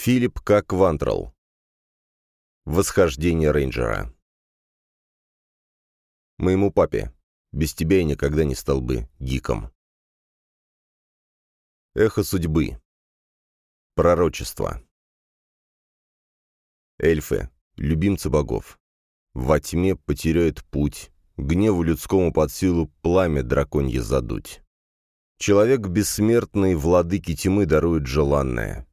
Филипп К. Квантрал. Восхождение рейнджера. Моему папе. Без тебя я никогда не стал бы гиком. Эхо судьбы. Пророчество. Эльфы, любимцы богов. Во тьме потеряют путь, гневу людскому под силу пламя драконье задуть. Человек бессмертный, владыки тьмы дарует желанное.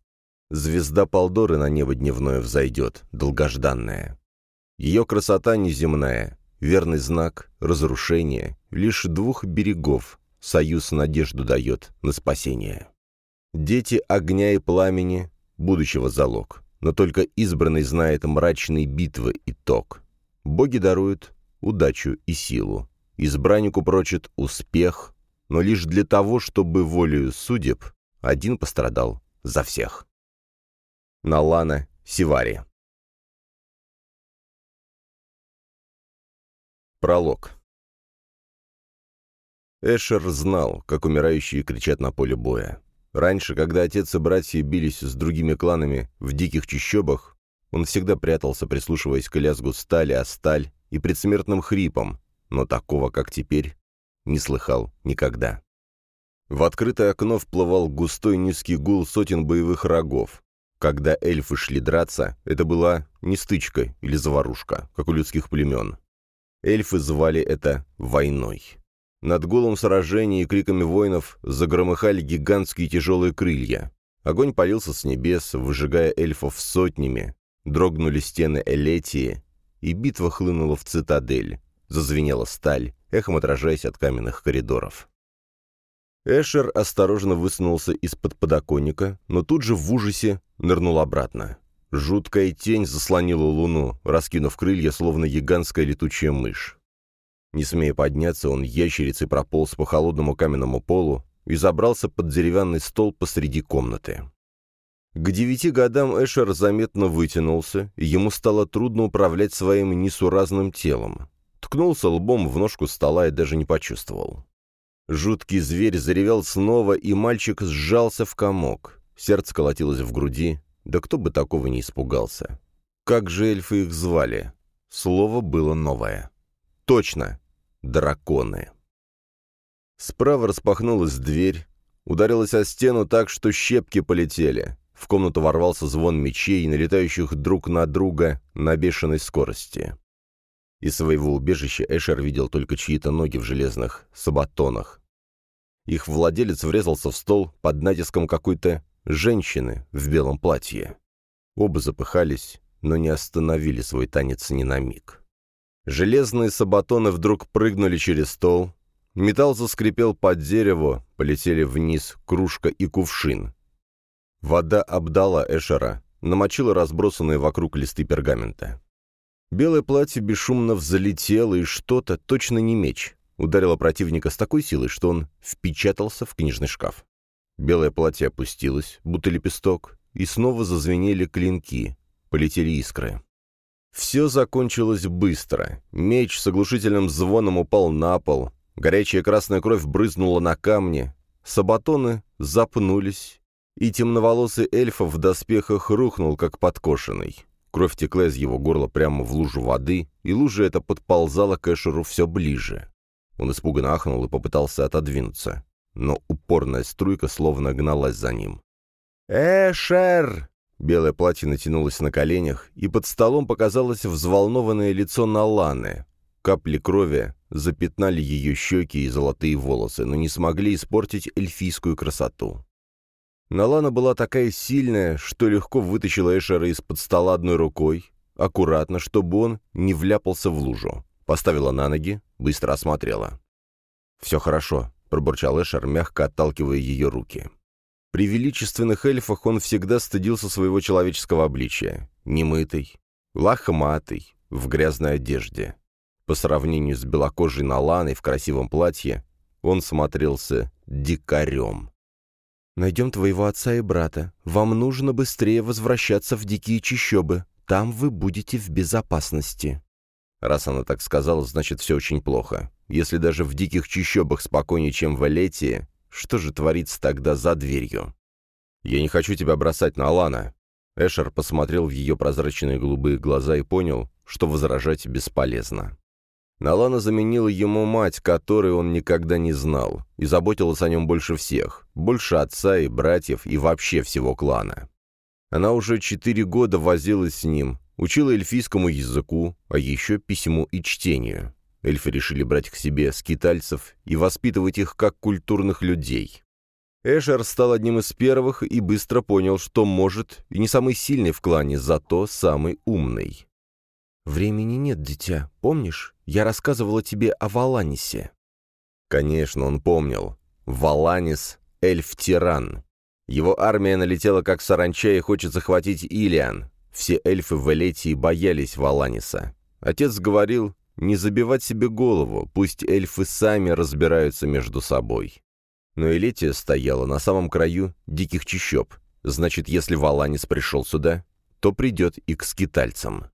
Звезда Полдоры на небо дневное взойдет, долгожданная. Ее красота неземная, верный знак, разрушение, лишь двух берегов, союз надежду дает на спасение. Дети огня и пламени, будущего залог, но только избранный знает мрачной битвы итог. Боги даруют удачу и силу, избраннику прочит успех, но лишь для того, чтобы волею судеб один пострадал за всех. Налана Сивари. Пролог. Эшер знал, как умирающие кричат на поле боя. Раньше, когда отец и братья бились с другими кланами в диких чащобах, он всегда прятался, прислушиваясь к лязгу стали о сталь и предсмертным хрипам, но такого, как теперь, не слыхал никогда. В открытое окно вплывал густой низкий гул сотен боевых рогов. Когда эльфы шли драться, это была не стычка или заварушка, как у людских племен. Эльфы звали это «войной». Над гулом сражений и криками воинов загромыхали гигантские тяжелые крылья. Огонь полился с небес, выжигая эльфов сотнями. Дрогнули стены Элетии, и битва хлынула в цитадель. Зазвенела сталь, эхом отражаясь от каменных коридоров. Эшер осторожно высунулся из-под подоконника, но тут же в ужасе нырнул обратно. Жуткая тень заслонила луну, раскинув крылья, словно гигантская летучая мышь. Не смея подняться, он ящерицей прополз по холодному каменному полу и забрался под деревянный стол посреди комнаты. К девяти годам Эшер заметно вытянулся, и ему стало трудно управлять своим несуразным телом. Ткнулся лбом в ножку стола и даже не почувствовал. Жуткий зверь заревел снова, и мальчик сжался в комок. Сердце колотилось в груди. Да кто бы такого не испугался. Как же эльфы их звали? Слово было новое. Точно! Драконы. Справа распахнулась дверь, ударилась о стену так, что щепки полетели. В комнату ворвался звон мечей, налетающих друг на друга на бешеной скорости. Из своего убежища Эшер видел только чьи-то ноги в железных сабатонах. Их владелец врезался в стол под натиском какой-то женщины в белом платье. Оба запыхались, но не остановили свой танец ни на миг. Железные сабатоны вдруг прыгнули через стол, металл заскрипел под дерево, полетели вниз кружка и кувшин. Вода обдала Эшера, намочила разбросанные вокруг листы пергамента. Белое платье бесшумно взлетело, и что-то, точно не меч, ударило противника с такой силой, что он впечатался в книжный шкаф. Белое платье опустилось, будто лепесток, и снова зазвенели клинки, полетели искры. Все закончилось быстро. Меч с оглушительным звоном упал на пол, горячая красная кровь брызнула на камни, сабатоны запнулись, и темноволосый эльф в доспехах рухнул, как подкошенный. Кровь текла из его горла прямо в лужу воды, и лужа эта подползала к Эшеру все ближе. Он испуганно ахнул и попытался отодвинуться, но упорная струйка словно гналась за ним. «Эшер!» Белое платье натянулось на коленях, и под столом показалось взволнованное лицо Наланы. Капли крови запятнали ее щеки и золотые волосы, но не смогли испортить эльфийскую красоту. Налана была такая сильная, что легко вытащила Эшера из-под стола одной рукой, аккуратно, чтобы он не вляпался в лужу. Поставила на ноги, быстро осмотрела. «Все хорошо», — пробурчал Эшер, мягко отталкивая ее руки. При величественных эльфах он всегда стыдился своего человеческого обличия. Немытый, лохматый, в грязной одежде. По сравнению с белокожей Наланой в красивом платье, он смотрелся дикарем. Найдем твоего отца и брата. Вам нужно быстрее возвращаться в дикие чащобы. Там вы будете в безопасности». Раз она так сказала, значит, все очень плохо. Если даже в диких чащобах спокойнее, чем в Элетии, что же творится тогда за дверью? «Я не хочу тебя бросать на Алана». Эшер посмотрел в ее прозрачные голубые глаза и понял, что возражать бесполезно. Налана заменила ему мать, которой он никогда не знал, и заботилась о нем больше всех, больше отца и братьев и вообще всего клана. Она уже четыре года возилась с ним, учила эльфийскому языку, а еще письму и чтению. Эльфы решили брать к себе скитальцев и воспитывать их как культурных людей. Эшер стал одним из первых и быстро понял, что может и не самый сильный в клане, зато самый умный. «Времени нет, дитя. Помнишь? Я рассказывала тебе о Валанисе». Конечно, он помнил. Валанис — эльф-тиран. Его армия налетела как саранча и хочет захватить Илиан. Все эльфы в Элетии боялись Валаниса. Отец говорил, не забивать себе голову, пусть эльфы сами разбираются между собой. Но Элетия стояла на самом краю диких чащоб. Значит, если Валанис пришел сюда, то придет и к скитальцам.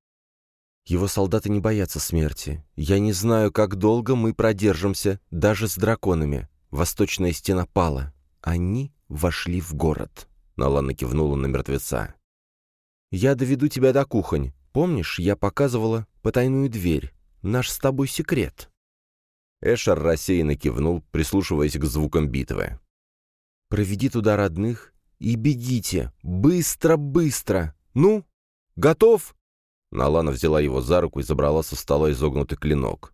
Его солдаты не боятся смерти. Я не знаю, как долго мы продержимся, даже с драконами. Восточная стена пала. Они вошли в город. Налана кивнула на мертвеца. «Я доведу тебя до кухонь. Помнишь, я показывала потайную дверь? Наш с тобой секрет». Эшер рассеянно кивнул, прислушиваясь к звукам битвы. «Проведи туда родных и бегите. Быстро, быстро. Ну, готов?» Налана взяла его за руку и забрала со стола изогнутый клинок.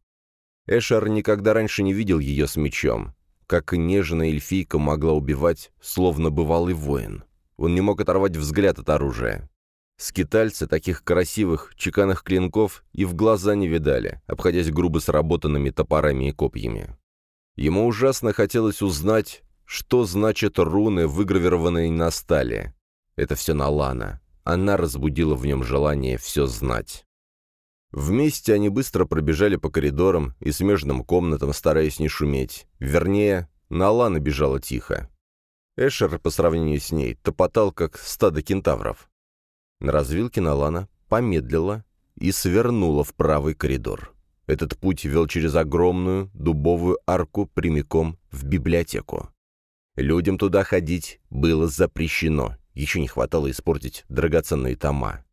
Эшер никогда раньше не видел ее с мечом. Как нежная эльфийка могла убивать, словно бывалый воин. Он не мог оторвать взгляд от оружия. Скитальцы таких красивых, чеканных клинков и в глаза не видали, обходясь грубо сработанными топорами и копьями. Ему ужасно хотелось узнать, что значат руны, выгравированные на стали. Это все Налана. Она разбудила в нем желание все знать. Вместе они быстро пробежали по коридорам и смежным комнатам, стараясь не шуметь. Вернее, Налана бежала тихо. Эшер, по сравнению с ней, топотал, как стадо кентавров. На развилке Налана помедлила и свернула в правый коридор. Этот путь вел через огромную дубовую арку прямиком в библиотеку. Людям туда ходить было запрещено, еще не хватало испортить драгоценные тома.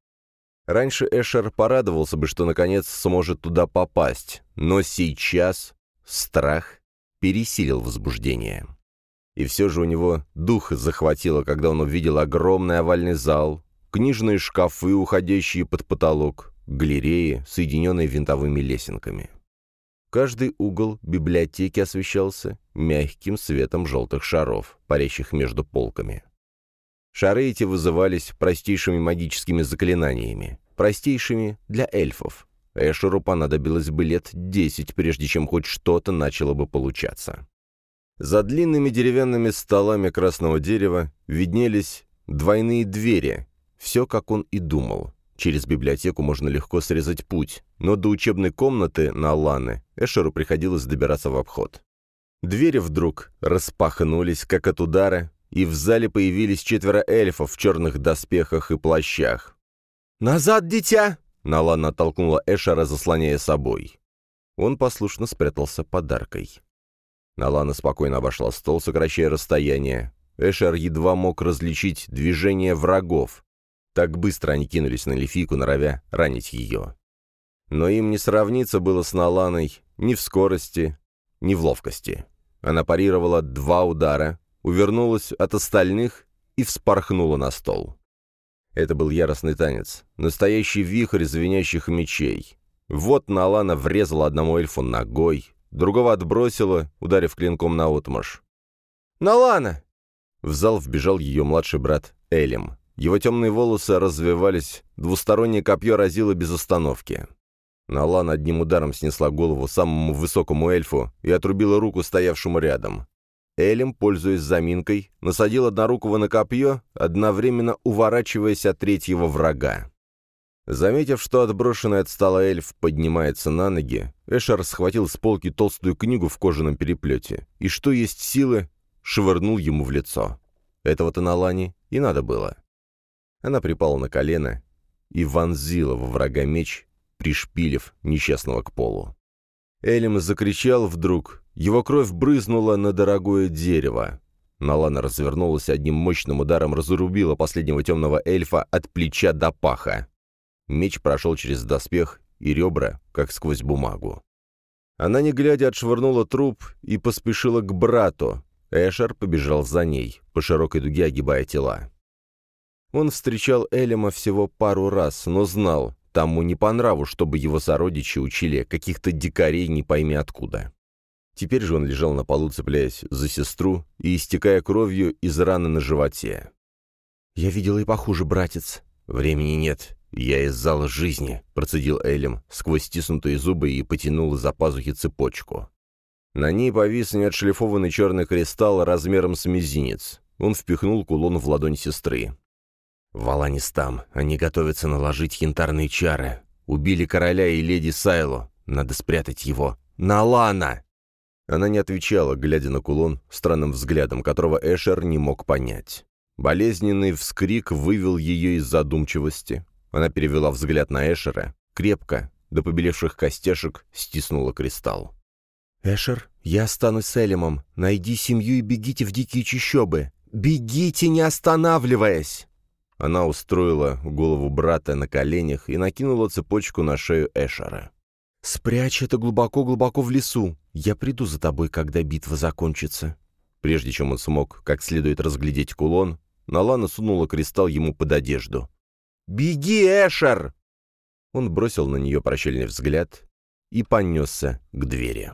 Раньше Эшер порадовался бы, что наконец сможет туда попасть, но сейчас страх пересилил возбуждение. И все же у него дух захватило, когда он увидел огромный овальный зал, книжные шкафы, уходящие под потолок, галереи, соединенные винтовыми лесенками. Каждый угол библиотеки освещался мягким светом желтых шаров, парящих между полками. Шары эти вызывались простейшими магическими заклинаниями, простейшими для эльфов. Эшеру понадобилось бы лет десять, прежде чем хоть что-то начало бы получаться. За длинными деревянными столами красного дерева виднелись двойные двери. Все, как он и думал. Через библиотеку можно легко срезать путь, но до учебной комнаты на Ланы Эшеру приходилось добираться в обход. Двери вдруг распахнулись, как от удара, и в зале появились четверо эльфов в черных доспехах и плащах. «Назад, дитя!» — Налана оттолкнула Эшера, заслоняя собой. Он послушно спрятался подаркой. Налана спокойно обошла стол, сокращая расстояние. Эшер едва мог различить движение врагов. Так быстро они кинулись на Лефику, норовя ранить ее. Но им не сравниться было с Наланой ни в скорости, ни в ловкости. Она парировала два удара, увернулась от остальных и вспорхнула на стол. Это был яростный танец, настоящий вихрь звенящих мечей. Вот Налана врезала одному эльфу ногой, другого отбросила, ударив клинком на отмаш. «Налана!» В зал вбежал ее младший брат Элем. Его темные волосы развивались, двустороннее копье разило без остановки. Налан одним ударом снесла голову самому высокому эльфу и отрубила руку стоявшему рядом. Элем, пользуясь заминкой, насадил однорукого на копье, одновременно уворачиваясь от третьего врага. Заметив, что отброшенный от стола эльф поднимается на ноги, Эшер схватил с полки толстую книгу в кожаном переплете и, что есть силы, швырнул ему в лицо. Этого-то на Лане и надо было. Она припала на колено и вонзила во врага меч, пришпилив несчастного к полу. Элем закричал вдруг, его кровь брызнула на дорогое дерево. Налана развернулась одним мощным ударом, разрубила последнего темного эльфа от плеча до паха. Меч прошел через доспех и ребра, как сквозь бумагу. Она, не глядя, отшвырнула труп и поспешила к брату. Эшер побежал за ней, по широкой дуге огибая тела. Он встречал Элема всего пару раз, но знал, тому не по нраву, чтобы его сородичи учили каких-то дикарей не пойми откуда. Теперь же он лежал на полу, цепляясь за сестру и истекая кровью из раны на животе. «Я видела и похуже, братец». «Времени нет. Я из зала жизни», — процедил Элем сквозь стиснутые зубы и потянул из-за пазухи цепочку. На ней повис неотшлифованный черный кристалл размером с мизинец. Он впихнул кулон в ладонь сестры. «Валанис там. Они готовятся наложить янтарные чары. Убили короля и леди Сайлу. Надо спрятать его. Налана!» Она не отвечала, глядя на кулон, странным взглядом, которого Эшер не мог понять. Болезненный вскрик вывел ее из задумчивости. Она перевела взгляд на Эшера, крепко, до побелевших костяшек, стиснула кристалл. «Эшер, я останусь с Элемом. Найди семью и бегите в дикие чащобы. Бегите, не останавливаясь!» Она устроила голову брата на коленях и накинула цепочку на шею Эшера. «Спрячь это глубоко-глубоко в лесу. Я приду за тобой, когда битва закончится». Прежде чем он смог как следует разглядеть кулон, Налана сунула кристалл ему под одежду. «Беги, Эшер!» Он бросил на нее прощальный взгляд и понесся к двери.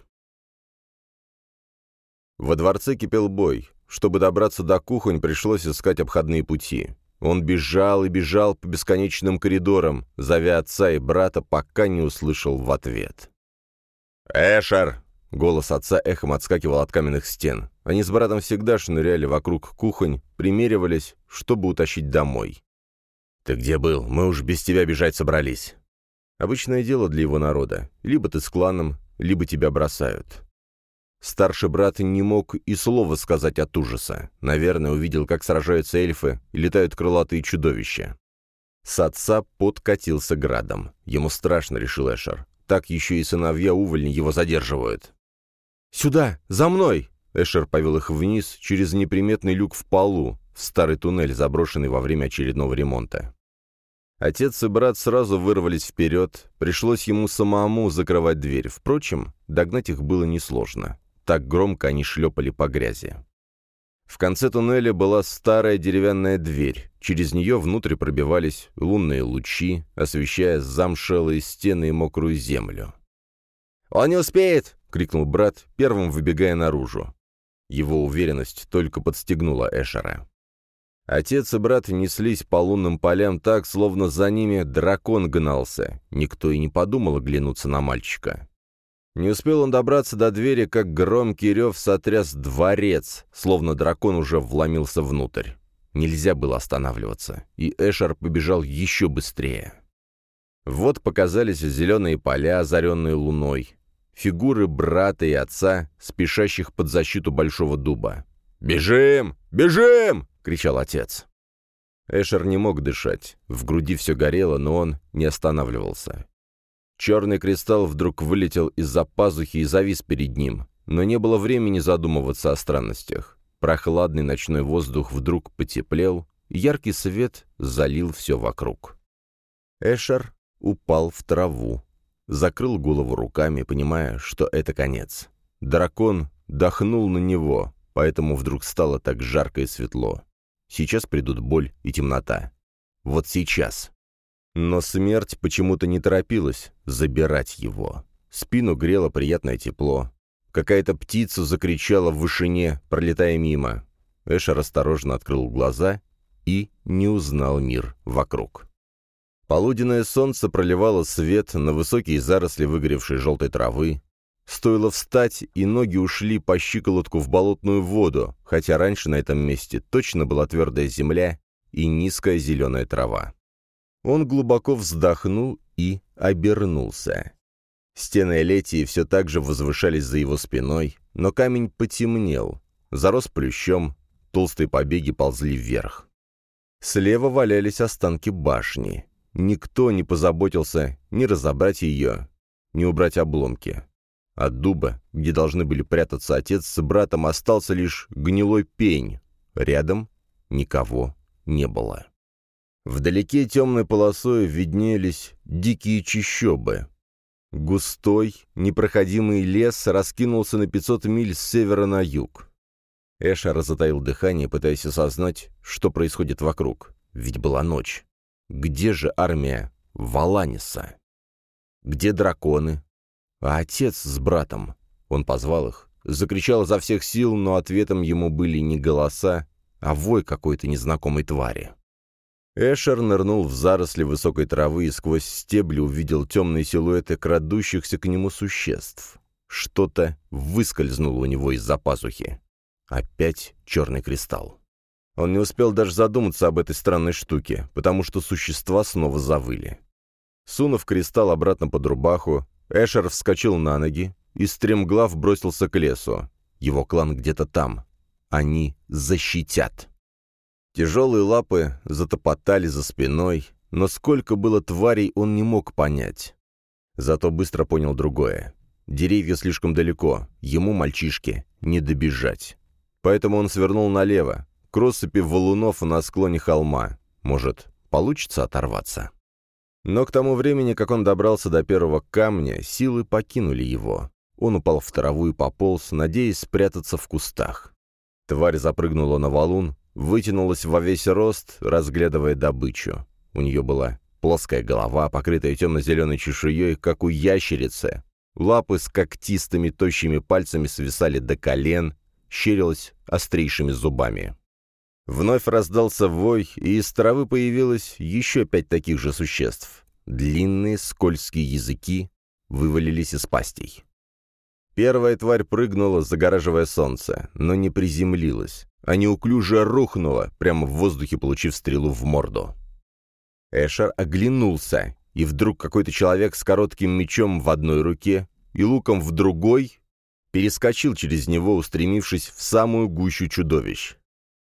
Во дворце кипел бой. Чтобы добраться до кухонь, пришлось искать обходные пути. Он бежал и бежал по бесконечным коридорам, зовя отца и брата, пока не услышал в ответ. «Эшер!» — голос отца эхом отскакивал от каменных стен. Они с братом всегда шныряли вокруг кухонь, примеривались, чтобы утащить домой. «Ты где был? Мы уж без тебя бежать собрались». Обычное дело для его народа. Либо ты с кланом, либо тебя бросают. Старший брат не мог и слова сказать от ужаса. Наверное, увидел, как сражаются эльфы и летают крылатые чудовища. С отца подкатился градом. Ему страшно, решил Эшер. Так еще и сыновья увольни его задерживают. «Сюда! За мной!» Эшер повел их вниз через неприметный люк в полу, в старый туннель, заброшенный во время очередного ремонта. Отец и брат сразу вырвались вперед, пришлось ему самому закрывать дверь. Впрочем, догнать их было несложно. Так громко они шлепали по грязи. В конце туннеля была старая деревянная дверь. Через нее внутрь пробивались лунные лучи, освещая замшелые стены и мокрую землю. «Он не успеет!» — крикнул брат, первым выбегая наружу. Его уверенность только подстегнула Эшера. Отец и брат неслись по лунным полям так, словно за ними дракон гнался. Никто и не подумал оглянуться на мальчика. Не успел он добраться до двери, как громкий рев сотряс дворец, словно дракон уже вломился внутрь. Нельзя было останавливаться, и Эшер побежал еще быстрее. Вот показались зеленые поля, озаренные луной, фигуры брата и отца, спешащих под защиту большого дуба. «Бежим! Бежим!» — кричал отец. Эшер не мог дышать, в груди все горело, но он не останавливался. Черный кристалл вдруг вылетел из-за пазухи и завис перед ним, но не было времени задумываться о странностях. Прохладный ночной воздух вдруг потеплел, яркий свет залил все вокруг. Эшер упал в траву, закрыл голову руками, понимая, что это конец. Дракон дохнул на него, поэтому вдруг стало так жарко и светло. Сейчас придут боль и темнота. Вот сейчас. Но смерть почему-то не торопилась забирать его. Спину грело приятное тепло. Какая-то птица закричала в вышине, пролетая мимо. Эшер осторожно открыл глаза и не узнал мир вокруг. Полуденное солнце проливало свет на высокие заросли выгоревшей желтой травы. Стоило встать, и ноги ушли по щиколотку в болотную воду, хотя раньше на этом месте точно была твердая земля и низкая зеленая трава. Он глубоко вздохнул и обернулся. Стены Элетии все так же возвышались за его спиной, но камень потемнел, зарос плющом, толстые побеги ползли вверх. Слева валялись останки башни. Никто не позаботился ни разобрать ее, ни убрать обломки. От дуба, где должны были прятаться отец с братом, остался лишь гнилой пень. Рядом никого не было. Вдалеке темной полосой виднелись дикие чащобы. Густой, непроходимый лес раскинулся на 500 миль с севера на юг. Эшер затаил дыхание, пытаясь осознать, что происходит вокруг. Ведь была ночь. Где же армия Валаниса? Где драконы? А отец с братом? Он позвал их, закричал изо всех сил, но ответом ему были не голоса, а вой какой-то незнакомой твари. Эшер нырнул в заросли высокой травы и сквозь стебли увидел темные силуэты крадущихся к нему существ. Что-то выскользнуло у него из-за пазухи. Опять черный кристалл. Он не успел даже задуматься об этой странной штуке, потому что существа снова завыли. Сунув кристалл обратно под рубаху, Эшер вскочил на ноги и стремглав бросился к лесу. Его клан где-то там. Они защитят. Тяжелые лапы затопотали за спиной, но сколько было тварей, он не мог понять. Зато быстро понял другое. Деревья слишком далеко, ему, мальчишке, не добежать. Поэтому он свернул налево, к россыпи валунов на склоне холма. Может, получится оторваться? Но к тому времени, как он добрался до первого камня, силы покинули его. Он упал в траву и пополз, надеясь спрятаться в кустах. Тварь запрыгнула на валун, вытянулась во весь рост, разглядывая добычу. У нее была плоская голова, покрытая темно-зеленой чешуей, как у ящерицы. Лапы с когтистыми тощими пальцами свисали до колен, щерилась острейшими зубами. Вновь раздался вой, и из травы появилось еще пять таких же существ. Длинные скользкие языки вывалились из пастей. Первая тварь прыгнула, загораживая солнце, но не приземлилась а неуклюже рухнула, прямо в воздухе получив стрелу в морду. Эшер оглянулся, и вдруг какой-то человек с коротким мечом в одной руке и луком в другой перескочил через него, устремившись в самую гущу чудовищ.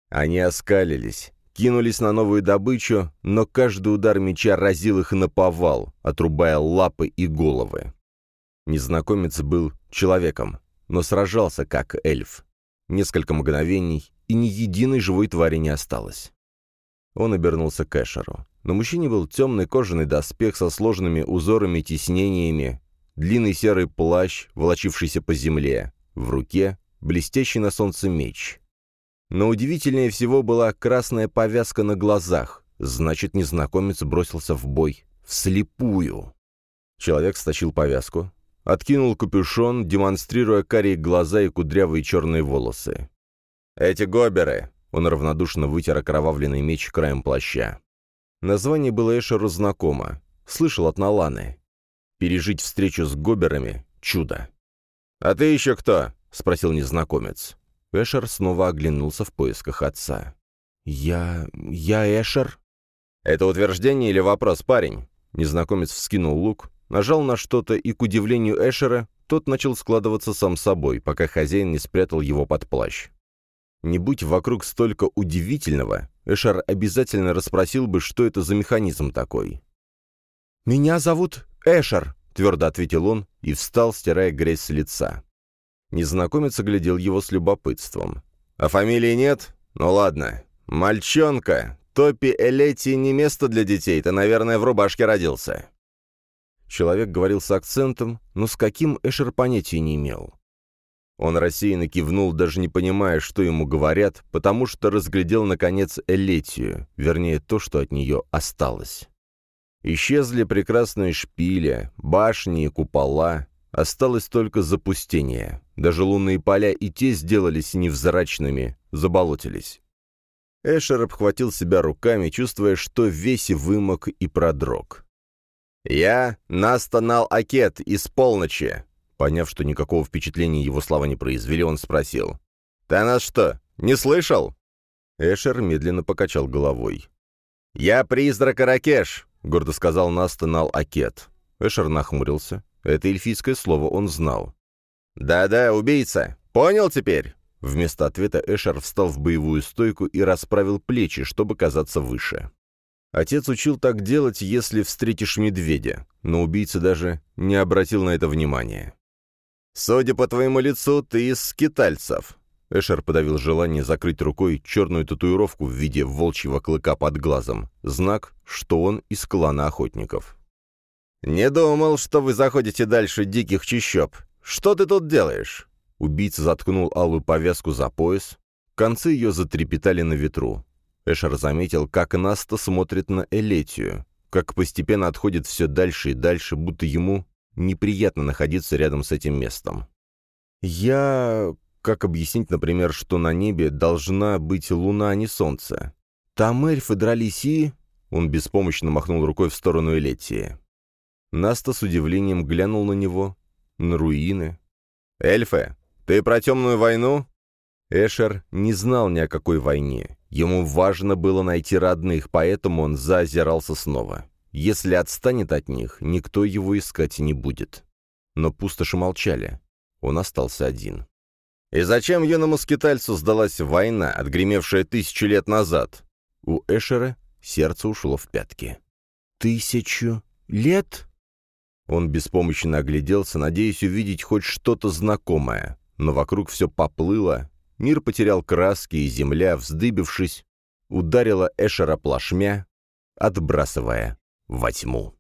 Они оскалились, кинулись на новую добычу, но каждый удар меча разил их на повал, отрубая лапы и головы. Незнакомец был человеком, но сражался как эльф. Несколько мгновений, и ни единой живой твари не осталось. Он обернулся к Эшеру. На мужчине был темный кожаный доспех со сложными узорами и тиснениями, длинный серый плащ, волочившийся по земле, в руке блестящий на солнце меч. Но удивительнее всего была красная повязка на глазах, значит, незнакомец бросился в бой вслепую. Человек стащил повязку, откинул капюшон, демонстрируя карие глаза и кудрявые черные волосы. «Эти гоберы!» — он равнодушно вытер окровавленный меч краем плаща. Название было Эшеру знакомо. Слышал от Наланы. Пережить встречу с гоберами — чудо. «А ты еще кто?» — спросил незнакомец. Эшер снова оглянулся в поисках отца. «Я... я Эшер?» «Это утверждение или вопрос, парень?» Незнакомец вскинул лук, нажал на что-то, и, к удивлению Эшера, тот начал складываться сам собой, пока хозяин не спрятал его под плащ. Не будь вокруг столько удивительного, Эшер обязательно расспросил бы, что это за механизм такой. «Меня зовут Эшер», — твердо ответил он и встал, стирая грязь с лица. Незнакомец оглядел его с любопытством. «А фамилии нет? Ну ладно. Мальчонка, Топи Элети не место для детей, ты, наверное, в рубашке родился». Человек говорил с акцентом, но с каким Эшер понятия не имел. Он рассеянно кивнул, даже не понимая, что ему говорят, потому что разглядел, наконец, Элетию, вернее, то, что от нее осталось. Исчезли прекрасные шпили, башни и купола, осталось только запустение. Даже лунные поля и те сделались невзрачными, заболотились. Эшер обхватил себя руками, чувствуя, что весь вымок и продрог. «Я Настанал Акет из полночи», Поняв, что никакого впечатления его слова не произвели, он спросил. «Ты нас что, не слышал?» Эшер медленно покачал головой. «Я призрак Аракеш», — гордо сказал Настанал Акет. Эшер нахмурился. Это эльфийское слово он знал. «Да-да, убийца. Понял теперь?» Вместо ответа Эшер встал в боевую стойку и расправил плечи, чтобы казаться выше. Отец учил так делать, если встретишь медведя, но убийца даже не обратил на это внимания. «Судя по твоему лицу, ты из скитальцев». Эшер подавил желание закрыть рукой черную татуировку в виде волчьего клыка под глазом. Знак, что он из клана охотников. «Не думал, что вы заходите дальше диких чащоб. Что ты тут делаешь?» Убийца заткнул алую повязку за пояс. Концы ее затрепетали на ветру. Эшер заметил, как Наста смотрит на Элетию, как постепенно отходит все дальше и дальше, будто ему неприятно находиться рядом с этим местом. «Я... Как объяснить, например, что на небе должна быть луна, а не солнце? Там эльфы дрались и...» Он беспомощно махнул рукой в сторону Элетии. Наста с удивлением глянул на него, на руины. «Эльфы, ты про темную войну?» Эшер не знал ни о какой войне. Ему важно было найти родных, поэтому он заозирался снова. Если отстанет от них, никто его искать не будет. Но пустоши молчали. Он остался один. «И зачем юному скитальцу сдалась война, отгремевшая тысячу лет назад?» У Эшера сердце ушло в пятки. «Тысячу лет?» Он беспомощно огляделся, надеясь увидеть хоть что-то знакомое, но вокруг все поплыло, Мир потерял краски, и земля, вздыбившись, ударила Эшера плашмя, отбрасывая во тьму.